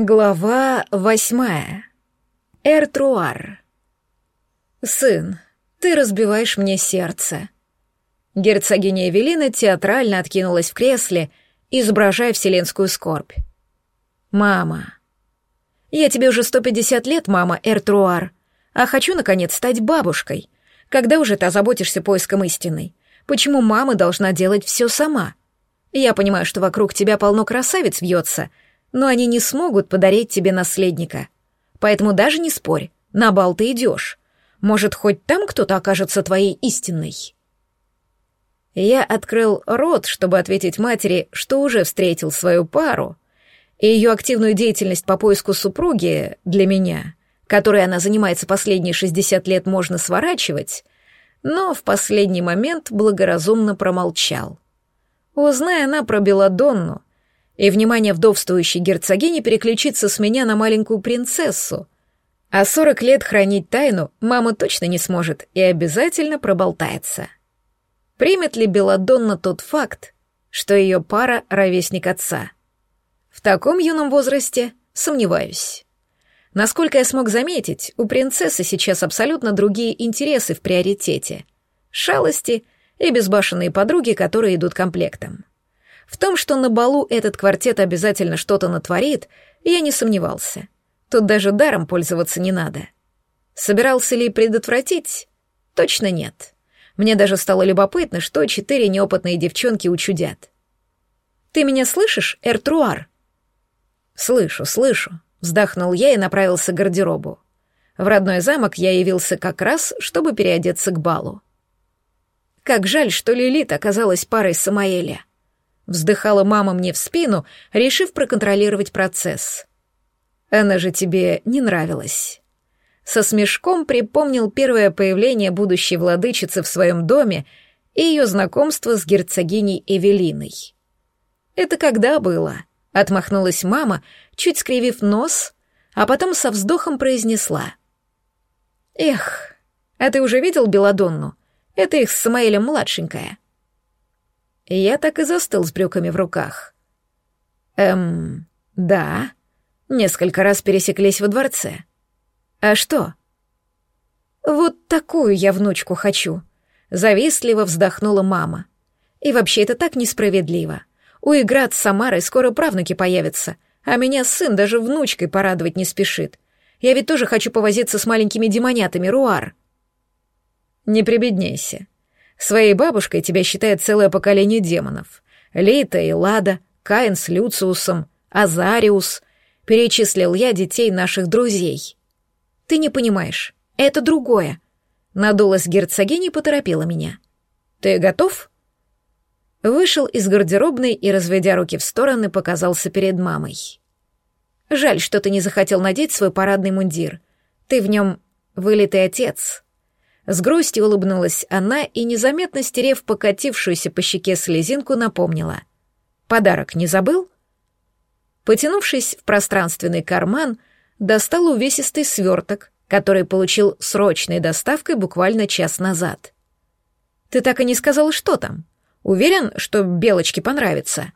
Глава восьмая. Эртруар. «Сын, ты разбиваешь мне сердце». Герцогиня Эвелина театрально откинулась в кресле, изображая вселенскую скорбь. «Мама. Я тебе уже 150 лет, мама Эртруар, а хочу, наконец, стать бабушкой. Когда уже ты озаботишься поиском истины? Почему мама должна делать все сама? Я понимаю, что вокруг тебя полно красавиц вьется, — но они не смогут подарить тебе наследника. Поэтому даже не спорь, на бал ты идешь. Может, хоть там кто-то окажется твоей истинной?» Я открыл рот, чтобы ответить матери, что уже встретил свою пару, и ее активную деятельность по поиску супруги для меня, которой она занимается последние 60 лет, можно сворачивать, но в последний момент благоразумно промолчал. Узная она про Беладонну, и внимание вдовствующей герцогини переключится с меня на маленькую принцессу. А сорок лет хранить тайну мама точно не сможет и обязательно проболтается. Примет ли Беладонна тот факт, что ее пара — ровесник отца? В таком юном возрасте сомневаюсь. Насколько я смог заметить, у принцессы сейчас абсолютно другие интересы в приоритете. Шалости и безбашенные подруги, которые идут комплектом. В том, что на балу этот квартет обязательно что-то натворит, я не сомневался. Тут даже даром пользоваться не надо. Собирался ли предотвратить? Точно нет. Мне даже стало любопытно, что четыре неопытные девчонки учудят. «Ты меня слышишь, Эртруар?» «Слышу, слышу», — вздохнул я и направился к гардеробу. В родной замок я явился как раз, чтобы переодеться к балу. Как жаль, что Лилит оказалась парой Самаэля. Вздыхала мама мне в спину, решив проконтролировать процесс. Она же тебе не нравилась. Со смешком припомнил первое появление будущей владычицы в своем доме и ее знакомство с герцогиней Эвелиной. «Это когда было?» — отмахнулась мама, чуть скривив нос, а потом со вздохом произнесла. «Эх, а ты уже видел Беладонну? Это их с Самаэлем младшенькая». Я так и застыл с брюками в руках. Эм, да. Несколько раз пересеклись во дворце. А что? Вот такую я внучку хочу. Завистливо вздохнула мама. И вообще это так несправедливо. У Играт с Самарой скоро правнуки появятся, а меня сын даже внучкой порадовать не спешит. Я ведь тоже хочу повозиться с маленькими демонятами, Руар. Не прибедняйся. Своей бабушкой тебя считает целое поколение демонов. Лейта и Лада, Каин с Люциусом, Азариус. Перечислил я детей наших друзей. Ты не понимаешь, это другое. Надулась герцогиня и поторопила меня. Ты готов? Вышел из гардеробной и, разведя руки в стороны, показался перед мамой. Жаль, что ты не захотел надеть свой парадный мундир. Ты в нем вылитый отец. С грустью улыбнулась она и, незаметно стерев покатившуюся по щеке слезинку, напомнила. «Подарок не забыл?» Потянувшись в пространственный карман, достал увесистый сверток, который получил срочной доставкой буквально час назад. «Ты так и не сказал, что там? Уверен, что Белочке понравится?»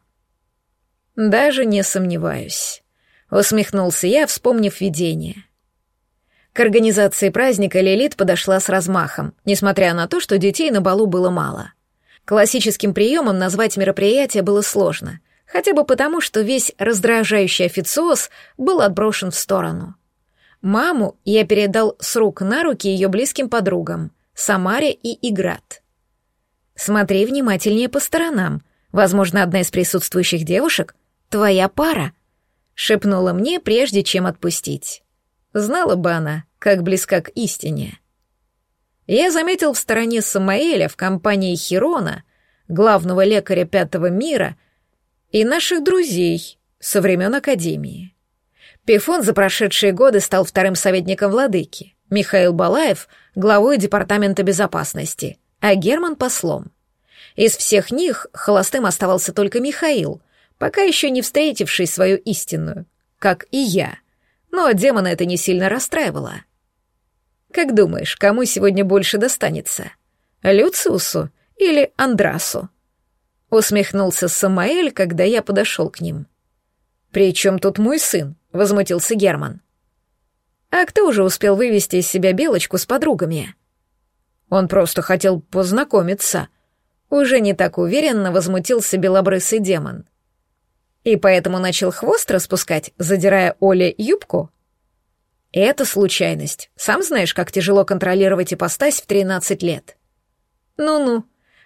«Даже не сомневаюсь», — усмехнулся я, вспомнив видение. К организации праздника Лилит подошла с размахом, несмотря на то, что детей на балу было мало. Классическим приемом назвать мероприятие было сложно, хотя бы потому, что весь раздражающий официоз был отброшен в сторону. Маму я передал с рук на руки ее близким подругам, Самаре и Играт. «Смотри внимательнее по сторонам. Возможно, одна из присутствующих девушек — твоя пара», — шепнула мне, прежде чем отпустить. Знала бы она, как близка к истине. Я заметил в стороне Самаэля в компании Хирона, главного лекаря Пятого мира, и наших друзей со времен Академии. Пифон за прошедшие годы стал вторым советником владыки, Михаил Балаев — главой Департамента безопасности, а Герман — послом. Из всех них холостым оставался только Михаил, пока еще не встретивший свою истинную, как и я — но демона это не сильно расстраивало. «Как думаешь, кому сегодня больше достанется? Люциусу или Андрасу?» Усмехнулся Самаэль, когда я подошел к ним. «При чем тут мой сын? — возмутился Герман. «А кто уже успел вывести из себя Белочку с подругами?» «Он просто хотел познакомиться», — уже не так уверенно возмутился белобрысый демон. «И поэтому начал хвост распускать, задирая Оле юбку?» «Это случайность. Сам знаешь, как тяжело контролировать ипостась в тринадцать лет». «Ну-ну»,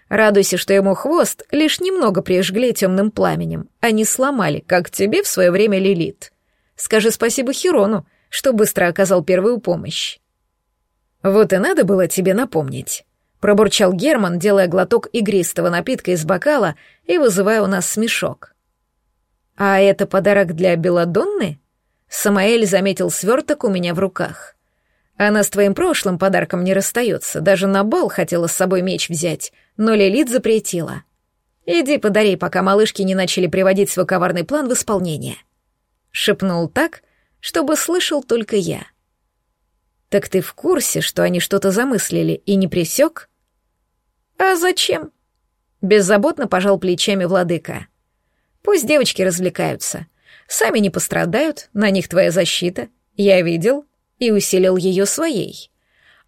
Радуйся, что ему хвост лишь немного прижгли темным пламенем, а не сломали, как тебе в свое время Лилит. Скажи спасибо Хирону, что быстро оказал первую помощь. Вот и надо было тебе напомнить. Пробурчал Герман, делая глоток игристого напитка из бокала и вызывая у нас смешок. «А это подарок для Беладонны?» Самаэль заметил сверток у меня в руках. Она с твоим прошлым подарком не расстается, даже на бал хотела с собой меч взять, но Лилит запретила. Иди подари, пока малышки не начали приводить свой коварный план в исполнение. Шепнул так, чтобы слышал только я. Так ты в курсе, что они что-то замыслили и не присек? А зачем? Беззаботно пожал плечами владыка. Пусть девочки развлекаются. Сами не пострадают, на них твоя защита. Я видел, и усилил ее своей.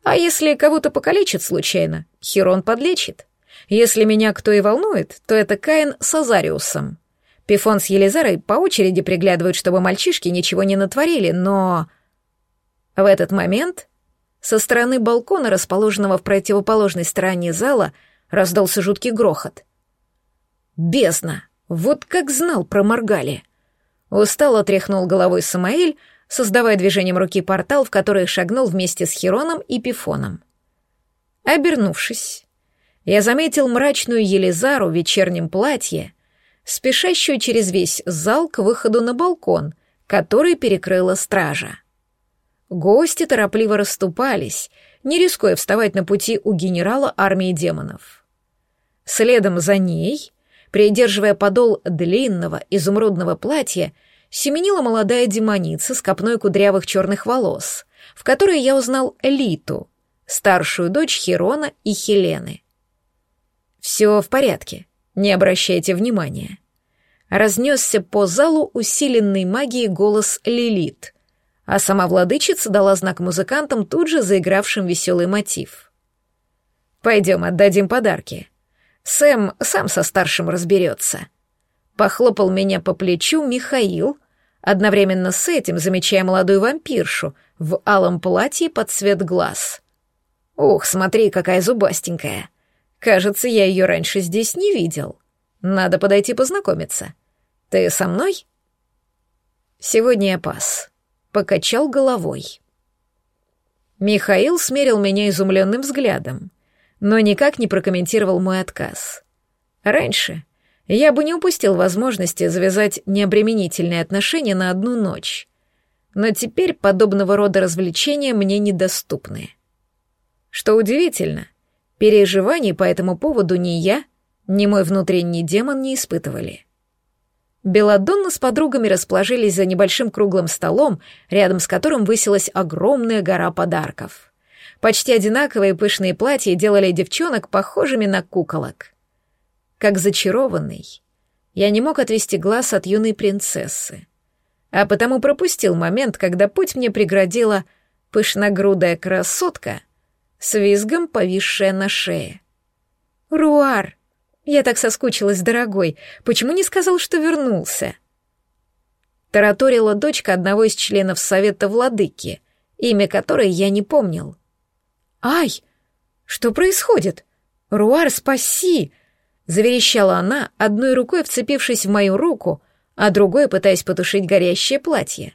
А если кого-то покалечит случайно, Хирон подлечит. Если меня кто и волнует, то это Каин с Азариусом. Пифон с Елизарой по очереди приглядывают, чтобы мальчишки ничего не натворили, но... В этот момент со стороны балкона, расположенного в противоположной стороне зала, раздался жуткий грохот. «Бездна! Вот как знал про Маргали!» Устало тряхнул головой Самаэль, создавая движением руки портал, в который шагнул вместе с Хироном и Пифоном. Обернувшись, я заметил мрачную Елизару в вечернем платье, спешащую через весь зал к выходу на балкон, который перекрыла стража. Гости торопливо расступались, не рискуя вставать на пути у генерала армии демонов. Следом за ней, придерживая подол длинного изумрудного платья, семенила молодая демоница с копной кудрявых черных волос, в которой я узнал Литу, старшую дочь Херона и Хелены. «Все в порядке, не обращайте внимания». Разнесся по залу усиленный магией голос Лилит, а сама владычица дала знак музыкантам, тут же заигравшим веселый мотив. «Пойдем, отдадим подарки. Сэм сам со старшим разберется». Похлопал меня по плечу Михаил, одновременно с этим замечая молодую вампиршу в алом платье под цвет глаз. «Ух, смотри, какая зубастенькая! Кажется, я ее раньше здесь не видел. Надо подойти познакомиться. Ты со мной?» «Сегодня я пас», — покачал головой. Михаил смерил меня изумленным взглядом, но никак не прокомментировал мой отказ. Раньше я бы не упустил возможности завязать необременительные отношения на одну ночь. Но теперь подобного рода развлечения мне недоступны. Что удивительно, переживаний по этому поводу ни я, ни мой внутренний демон не испытывали. Беладонна с подругами расположились за небольшим круглым столом, рядом с которым высилась огромная гора подарков. Почти одинаковые пышные платья делали девчонок похожими на куколок как зачарованный. Я не мог отвести глаз от юной принцессы, а потому пропустил момент, когда путь мне преградила пышногрудая красотка с визгом, повисшая на шее. «Руар! Я так соскучилась, дорогой. Почему не сказал, что вернулся?» Тараторила дочка одного из членов Совета Владыки, имя которой я не помнил. «Ай! Что происходит? Руар, спаси! Заверещала она, одной рукой вцепившись в мою руку, а другой пытаясь потушить горящее платье.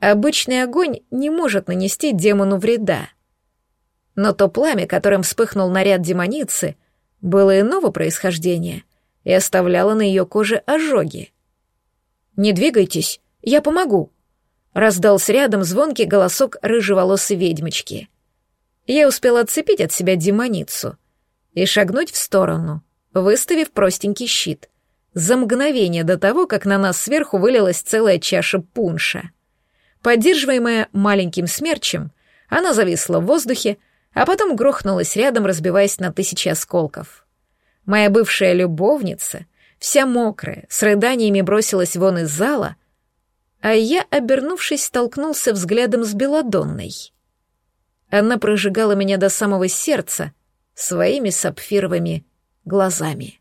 Обычный огонь не может нанести демону вреда. Но то пламя, которым вспыхнул наряд демоницы, было иного происхождения и оставляло на ее коже ожоги. «Не двигайтесь, я помогу», — раздался рядом звонкий голосок рыжеволосой ведьмочки. Я успел отцепить от себя демоницу — и шагнуть в сторону, выставив простенький щит, за мгновение до того, как на нас сверху вылилась целая чаша пунша. Поддерживаемая маленьким смерчем, она зависла в воздухе, а потом грохнулась рядом, разбиваясь на тысячи осколков. Моя бывшая любовница, вся мокрая, с рыданиями бросилась вон из зала, а я, обернувшись, столкнулся взглядом с Беладонной. Она прожигала меня до самого сердца своими сапфировыми глазами.